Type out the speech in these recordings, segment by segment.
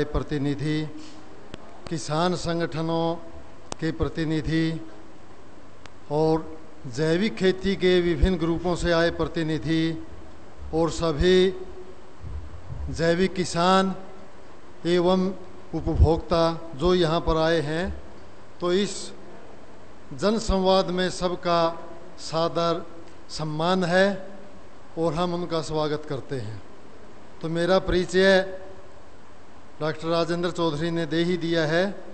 आए प्रतिनिधि, किसान संगठनों के प्रतिनिधि और जैविक खेती के विभिन्न ग्रुपों से आए प्रतिनिधि और सभी जैविक किसान एवं उपभोक्ता जो यहाँ पर आए हैं तो इस जन संवाद में सबका सादर सम्मान है और हम उनका स्वागत करते हैं। तो मेरा परिचय डॉक्टर राजेंद्र चौधरी ने दे ही दिया है।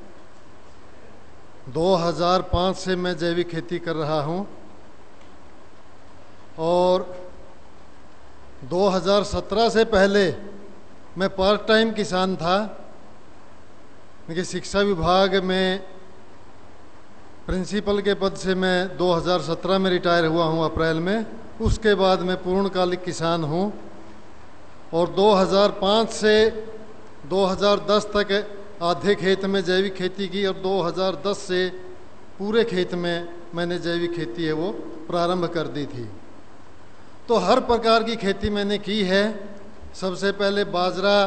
2005 से मैं जैविक खेती कर रहा हूँ। और 2017 से पहले मैं पार्ट टाइम किसान था। क्योंकि शिक्षा विभाग में प्रिंसिपल के पद से मैं 2017 में रिटायर हुआ हूँ अप्रैल में। उसके बाद मैं पूर्णकालिक किसान हूँ। और 2005 से 2010 तक आधे खेत में जैविक खेती की और 2010 से पूरे खेत में मैंने जैविक खेती है वो प्रारंभ कर दी थी। तो हर प्रकार की खेती मैंने की है। सबसे पहले बाजरा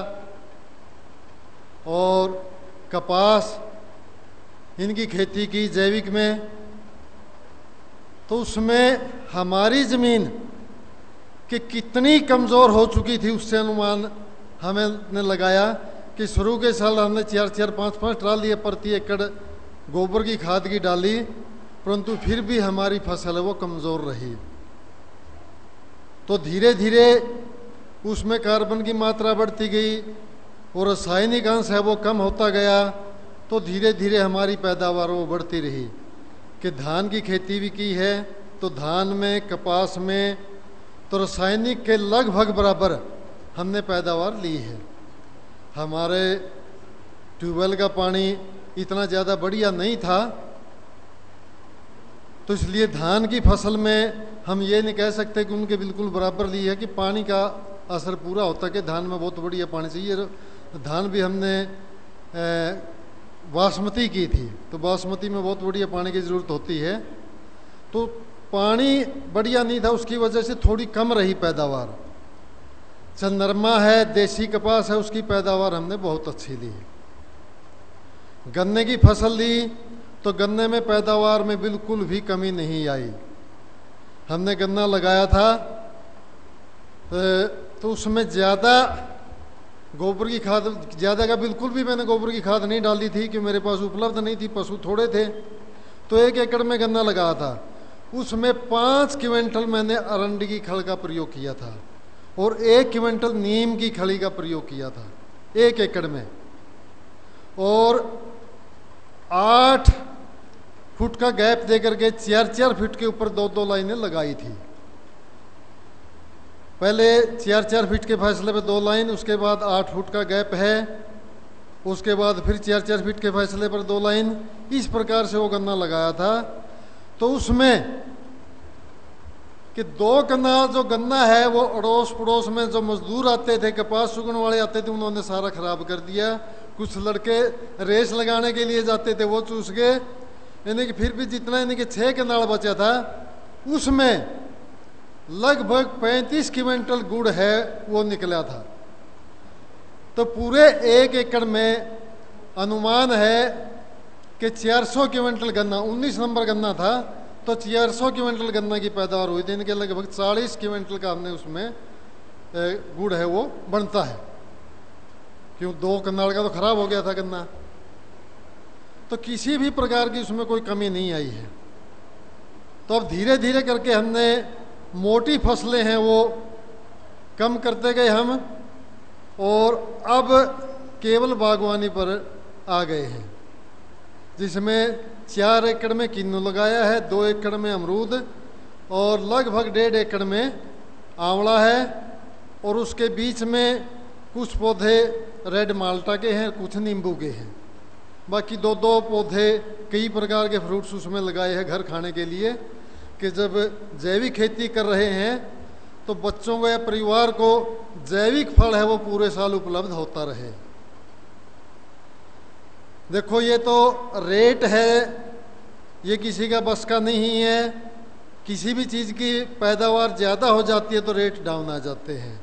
और कपास, इनकी खेती की जैविक में। तो उसमें हमारी ज़मीन कि कितनी कमज़ोर हो चुकी थी, उससे अनुमान हमें ने लगाया। कि शुरू के साल हमने चार चार, पाँच पाँच ट्राली प्रति एकड़ गोबर की खाद की डाली, परंतु फिर भी हमारी फ़सल वो कमज़ोर रही। तो धीरे धीरे उसमें कार्बन की मात्रा बढ़ती गई और रासायनिक अंश है, वो कम होता गया तो धीरे धीरे हमारी पैदावार वो बढ़ती रही। कि धान की खेती भी की है तो धान में, कपास में तो रासायनिक के लगभग बराबर हमने पैदावार ली है। हमारे ट्यूबवेल का पानी इतना ज़्यादा बढ़िया नहीं था तो इसलिए धान की फ़सल में हम ये नहीं कह सकते कि उनके बिल्कुल बराबर ली है कि पानी का असर पूरा होता कि धान में बहुत बढ़िया पानी चाहिए। धान भी हमने बासमती की थी तो बासमती में बहुत बढ़िया पानी की ज़रूरत होती है। तो पानी बढ़िया नहीं था, उसकी वजह से थोड़ी कम रही पैदावार। चंद्रमा है, देसी कपास है, उसकी पैदावार हमने बहुत अच्छी ली गन्ने की फ़सल ली तो गन्ने में पैदावार में बिल्कुल भी कमी नहीं आई। हमने गन्ना लगाया था तो उसमें ज़्यादा गोबर की खाद, ज़्यादा का बिल्कुल भी मैंने गोबर की खाद नहीं डाली थी कि मेरे पास उपलब्ध नहीं थी, पशु थोड़े थे। तो एक एकड़ में गन्ना लगाया था। उसमें पाँच क्विंटल मैंने अरंडी की खल का प्रयोग किया था। और एक क्विंटल नीम की खली का प्रयोग किया था, एक एकड़ में। और आठ फुट का गैप दे करके चार चार फीट के ऊपर दो दो लाइनें लगाई थी। पहले चार चार फीट के फैसले पे दो लाइन, उसके बाद आठ फुट का गैप है, उसके बाद फिर चार चार फीट के फैसले पर दो लाइन। इस प्रकार से वो गन्ना लगाया था। तो उसमें कि दो कनाल जो गन्ना है, वो अड़ोस पड़ोस में जो मजदूर आते थे, कपास सुगण वाले आते थे, उन्होंने सारा खराब कर दिया। कुछ लड़के रेस लगाने के लिए जाते थे, वो चूस गए। यानी कि फिर भी जितना, यानी कि छः कनाल बचा था, उसमें लगभग 35 क्विंटल गुड़ है, वो निकला था। तो पूरे एक एकड़ में अनुमान है कि 400 क्विंटल गन्ना 19 नंबर गन्ना था तो 400 क्विंटल गन्ना की पैदावार हुई थी। इनके लगभग 40 क्विंटल का हमने उसमें गुड़ है वो बनता है। क्यों? दो कन्नाड़ का तो खराब हो गया था गन्ना। तो किसी भी प्रकार की उसमें कोई कमी नहीं आई है। तो अब धीरे धीरे करके हमने मोटी फ़सलें हैं वो कम करते गए हम, और अब केवल बागवानी पर आ गए हैं। जिसमें चार एकड़ में किन्नू लगाया है, दो एकड़ में अमरूद और लगभग डेढ़ एकड़ में आंवला है और उसके बीच में कुछ पौधे रेड माल्टा के हैं, कुछ नींबू के हैं। बाकी दो दो पौधे कई प्रकार के फ्रूट्स उसमें लगाए हैं घर खाने के लिए कि जब जैविक खेती कर रहे हैं तो बच्चों को या परिवार को जैविक फल है वो पूरे साल उपलब्ध होता रहे। देखो, ये तो रेट है। ये किसी का बस का नहीं है। किसी भी चीज़ की पैदावार ज़्यादा हो जाती है तो रेट डाउन आ जाते हैं।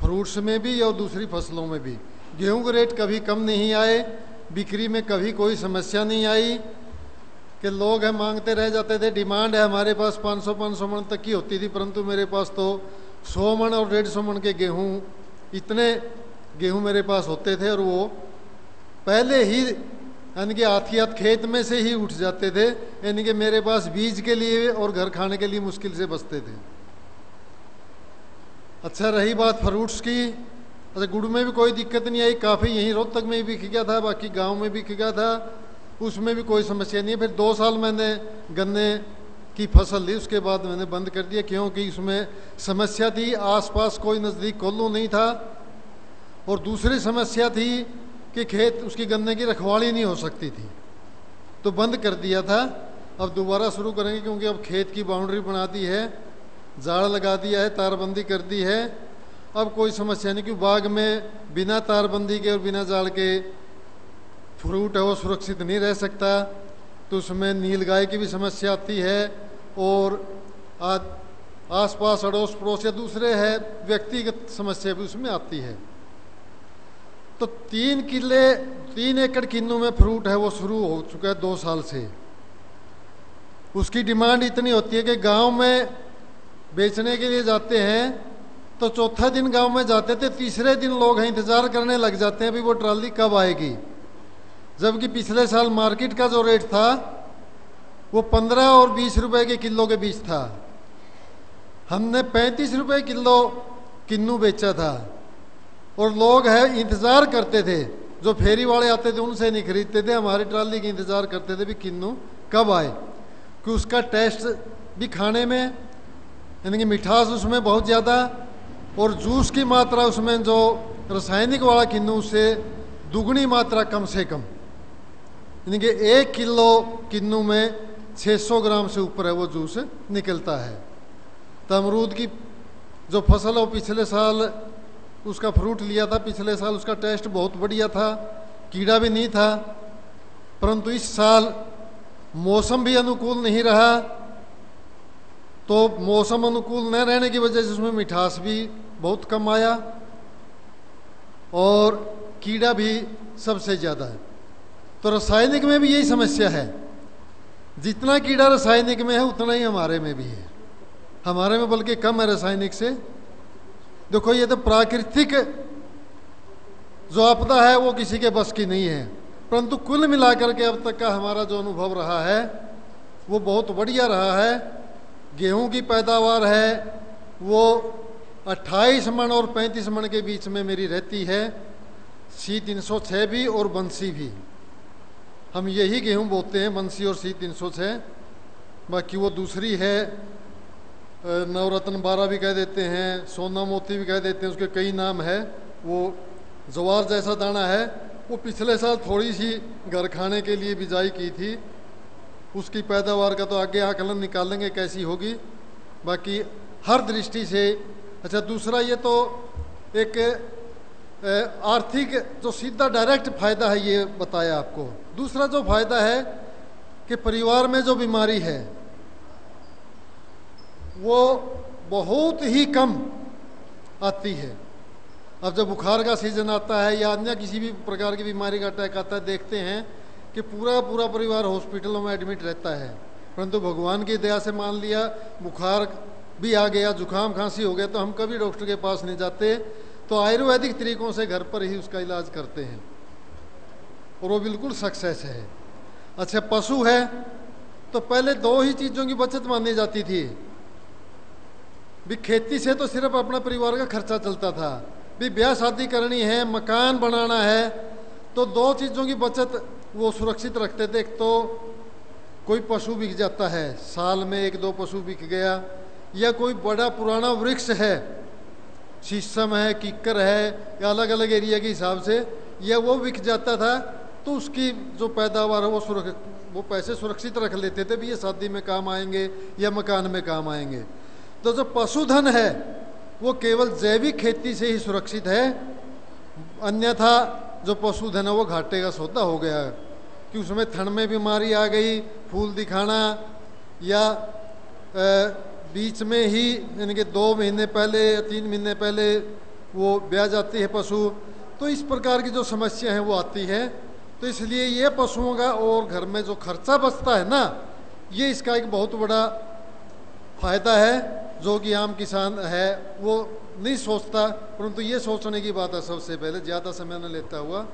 फ्रूट्स में भी और दूसरी फ़सलों में भी। गेहूँ के रेट कभी कम नहीं आए, बिक्री में कभी कोई समस्या नहीं आई। कि लोग हैं, मांगते रह जाते थे डिमांड है हमारे पास 500 500 मन तक की होती थी, परंतु मेरे पास तो 100 मन और डेढ़ सौ मन के गेहूँ, इतने गेहूँ मेरे पास होते थे और वो पहले ही, यानी कि आथियात खेत में से ही उठ जाते थे, यानी कि मेरे पास बीज के लिए और घर खाने के लिए मुश्किल से बचते थे। अच्छा रही बात फ्रूट्स की। अच्छा गुड़ में भी कोई दिक्कत नहीं आई, काफ़ी यहीं रोहतक में भी गया था, बाकी गाँव में भी गया था। उसमें भी कोई समस्या नहीं है। फिर दो साल मैंने गन्ने की फ़सल ली, उसके बाद मैंने बंद कर दिया, क्योंकि उसमें समस्या थी, आसपास कोई नज़दीक कोल्लू नहीं था। और दूसरी समस्या थी कि खेत, उसकी गन्ने की रखवाली नहीं हो सकती थी। तो बंद कर दिया था। अब दोबारा शुरू करेंगे क्योंकि अब खेत की बाउंड्री बना दी है जाड़ लगा दिया है, तारबंदी कर दी है। अब कोई समस्या नहीं, क्योंकि बाग में बिना तारबंदी के और बिना जाड़ के फ्रूट है, वो सुरक्षित नहीं रह सकता। तो उसमें नील गाय की भी समस्या आती है और आसपास अड़ोस पड़ोस या दूसरे है, व्यक्तिगत समस्या भी उसमें आती है। तो तीन किले, तीन एकड़ किन्नू में फ्रूट है, वो शुरू हो चुका है दो साल से। उसकी डिमांड इतनी होती है कि गाँव में बेचने के लिए जाते हैं तो चौथा दिन गाँव में जाते थे, तीसरे दिन लोग इंतज़ार करने लग जाते हैं अभी वो ट्राली कब आएगी। जबकि पिछले साल मार्केट का जो रेट था, वो पंद्रह और बीस रुपए के किलो के बीच था। हमने पैंतीस रुपए किलो किन्नू बेचा था। और लोग है, इंतज़ार करते थे। जो फेरी वाले आते थे, उनसे नहीं खरीदते थे। हमारी ट्राली की इंतज़ार करते थे भी किन्नू कब आए। कि उसका टेस्ट भी खाने में, यानी कि मिठास उसमें बहुत ज़्यादा, और जूस की मात्रा उसमें जो रासायनिक वाला किन्नू, उससे दुगनी मात्रा कम से कम। यानी कि एक किलो किन्नू में 600 ग्राम से ऊपर है वो जूस निकलता है। तो अमरूद की जो फ़सल वो पिछले साल उसका फ्रूट लिया था पिछले साल, उसका टेस्ट बहुत बढ़िया था, कीड़ा भी नहीं था, परंतु इस साल मौसम भी अनुकूल नहीं रहा तो मौसम अनुकूल न रहने की वजह से उसमें मिठास भी बहुत कम आया और कीड़ा भी सबसे ज़्यादा है। तो रासायनिक में भी यही समस्या है। जितना कीड़ा रासायनिक में है, उतना ही हमारे में भी है। हमारे में बल्कि कम है रासायनिक से। देखो ये तो प्राकृतिक जो आपदा है, वो किसी के बस की नहीं है। परंतु कुल मिलाकर के अब तक का हमारा जो अनुभव रहा है, वो बहुत बढ़िया रहा है। गेहूँ की पैदावार है, वो 28 मन और 35 मन के बीच में मेरी रहती है। सी तीन सौ छः भी और बंसी भी। हम यही गेहूँ बोते हैं, बंसी और सी तीन सौ छः बाकी वो दूसरी है नवरत्न बारह भी कह देते हैं, सोना मोती भी कह देते हैं, उसके कई नाम है। वो जवार जैसा दाना है, वो पिछले साल थोड़ी सी घर खाने के लिए बिजाई की थी। उसकी पैदावार का तो आगे आकलन निकालेंगे, कैसी होगी। बाकी हर दृष्टि से अच्छा दूसरा ये तो एक आर्थिक जो सीधा डायरेक्ट फ़ायदा है, ये बताया आपको। दूसरा जो फ़ायदा है कि परिवार में जो बीमारी है वो बहुत ही कम आती है। अब जब बुखार का सीज़न आता है या अन्य किसी भी प्रकार की बीमारी का अटैक आता है, देखते हैं कि पूरा पूरा परिवार हॉस्पिटलों में एडमिट रहता है। परंतु भगवान की दया से मान लिया, बुखार भी आ गया, जुकाम, खांसी हो गया तो हम कभी डॉक्टर के पास नहीं जाते। तो आयुर्वेदिक तरीकों से घर पर ही उसका इलाज करते हैं। और वो बिल्कुल सक्सेस है। अच्छा पशु है तो पहले दो ही चीज़ों की बचत मानी जाती थी। भी खेती से तो सिर्फ़ अपना परिवार का खर्चा चलता था। भी ब्याह शादी करनी है, मकान बनाना है तो दो चीज़ों की बचत वो सुरक्षित रखते थे। एक तो कोई पशु बिक जाता है, साल में एक दो पशु बिक गया, या कोई बड़ा पुराना वृक्ष है, शीशम है, किक्कर है, या अलग अलग एरिया के हिसाब से, या वो बिक जाता था तो उसकी जो पैदावार है वो सुरक्षित वो पैसे सुरक्षित रख लेते थे, भी ये शादी में काम आएँगे, या मकान में काम आएँगे। तो जो पशुधन है, वो केवल जैविक खेती से ही सुरक्षित है। अन्यथा जो पशुधन है, वो घाटे का सौदा हो गया है। कि उसमें थन में बीमारी आ गई, फूल दिखाना, या बीच में ही, यानी कि दो महीने पहले या तीन महीने पहले वो ब्याह जाती है पशु तो इस प्रकार की जो समस्या है, वो आती है। तो इसलिए ये पशुओं का और घर में जो खर्चा बचता है ना, ये इसका एक बहुत बड़ा फ़ायदा है। जो कि आम किसान है, वो नहीं सोचता, परंतु ये सोचने की बात है सबसे पहले, ज़्यादा समय न लेता हुआ,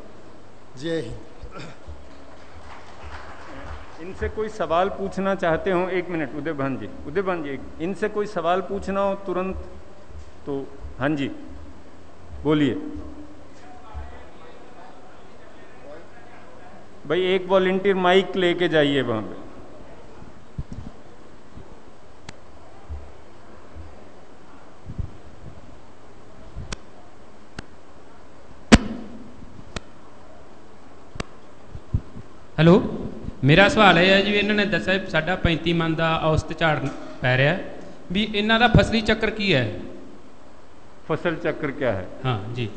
जय हिंद। इनसे कोई सवाल पूछना चाहते हो? एक मिनट, उदय भान जी। उदय भान जी, इनसे कोई सवाल पूछना हो तुरंत? तो हाँ जी, बोलिए। भाई, एक वॉलेंटियर माइक लेके जाइए वहाँ पे। ਹੈਲੋ ਮੇਰਾ ਸਵਾਲ ਇਹ ਹੈ ਜੀ ਇਹਨਾਂ ਨੇ ਦੱਸਿਆ ਵੀ ਸਾਡਾ 35 ਮਨ ਦਾ ਔਸਤ ਝਾੜ ਪੈ ਰਿਹਾ ਵੀ ਇਹਨਾਂ ਦਾ ਫਸਲੀ ਚੱਕਰ ਕੀ ਹੈ फसल चक्र क्या है ਹਾਂ ਜੀ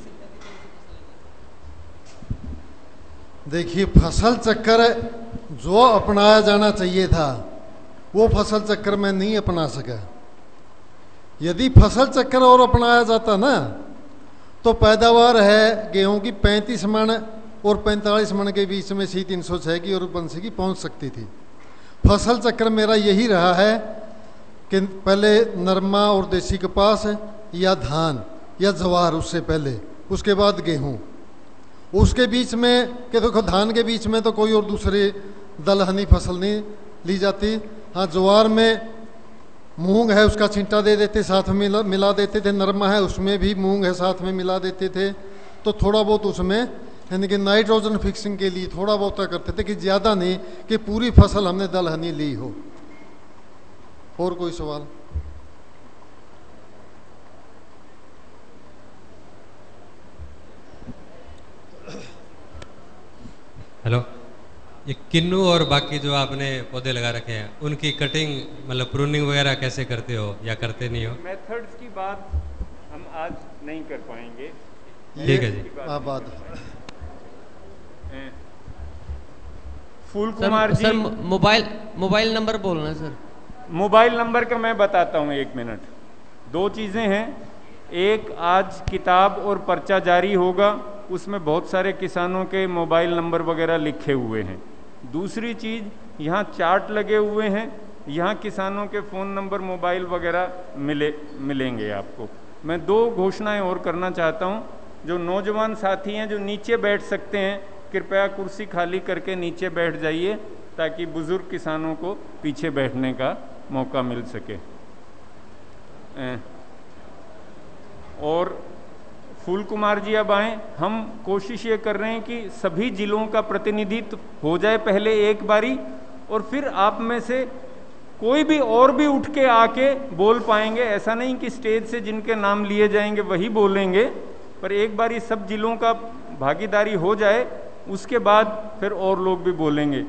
देखिए फसल चक्कर जो अपनाया जाना चाहिए था वो फसल चक्कर में नहीं अपना सका यदि फसल चक्कर और अपनाया जाता ना तो पैदावार है गेहूं की पैंतीस मन और पैंतालीस मन के बीच में सी तीन सौ छः की और बंसी की पहुँच सकती थी। फ़सल चक्र मेरा यही रहा है कि पहले नरमा और देसी कपास या धान या जवार उससे पहले उसके बाद गेहूँ। उसके बीच में कि देखो धान के बीच में तो कोई और दूसरी दलहनी फ़सल नहीं ली जाती। हाँ ज्वार में मूंग है उसका छिंटा दे देते साथ में मिला, मिला देते थे नरमा है उसमें भी मूंग है साथ में मिला देते थे। तो थोड़ा बहुत उसमें यानी कि नाइट्रोजन फिक्सिंग के लिए थोड़ा बहुत करते थे कि ज़्यादा नहीं कि पूरी फ़सल हमने दलहनी ली हो। और कोई सवाल? हेलो। ये किन्नू और बाकी जो आपने पौधे लगा रखे हैं उनकी कटिंग मतलब प्रूनिंग वगैरह कैसे करते हो या करते नहीं हो? मेथड्स की बात हम आज नहीं कर पाएँगे। ठीक है जी। आबाद ए, Phool Kumar ji mobile mobile number बोलना सर। मोबाइल नंबर का मैं बताता हूँ एक मिनट। दो चीज़ें हैं। एक आज किताब और पर्चा जारी होगा। उसमें बहुत सारे किसानों के मोबाइल नंबर वगैरह लिखे हुए हैं। दूसरी चीज़ यहाँ चार्ट लगे हुए हैं। यहाँ किसानों के फ़ोन नंबर मोबाइल वगैरह मिले मिलेंगे आपको। मैं दो घोषणाएँ और करना चाहता हूँ। जो नौजवान साथी हैं जो नीचे बैठ सकते हैं कृपया कुर्सी खाली करके नीचे बैठ जाइए ताकि बुज़ुर्ग किसानों को पीछे बैठने का मौका मिल सके। और फूल कुमार जी अब आए। हम कोशिश ये कर रहे हैं कि सभी जिलों का प्रतिनिधित्व हो जाए पहले एक बारी और फिर आप में से कोई भी और भी उठ के आके बोल पाएँगे। ऐसा नहीं कि स्टेज से जिनके नाम लिए जाएँगे वही बोलेंगे, पर एक बारी सब जिलों का भागीदारी हो जाए उसके बाद फिर और लोग भी बोलेंगे।